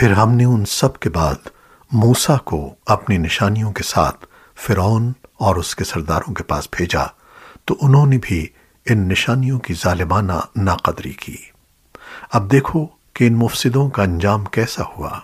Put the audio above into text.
پھر ہم نے ان سب کے بعد موسیٰ کو اپنی نشانیوں کے ساتھ فرعون اور اس کے سرداروں کے پاس بھیجا، تو انہوں نے بھی ان نشانیوں کی ظالمانہ ناقدری کی۔ اب دیکھو کہ ان مفسدوں کا انجام کیسا ہوا۔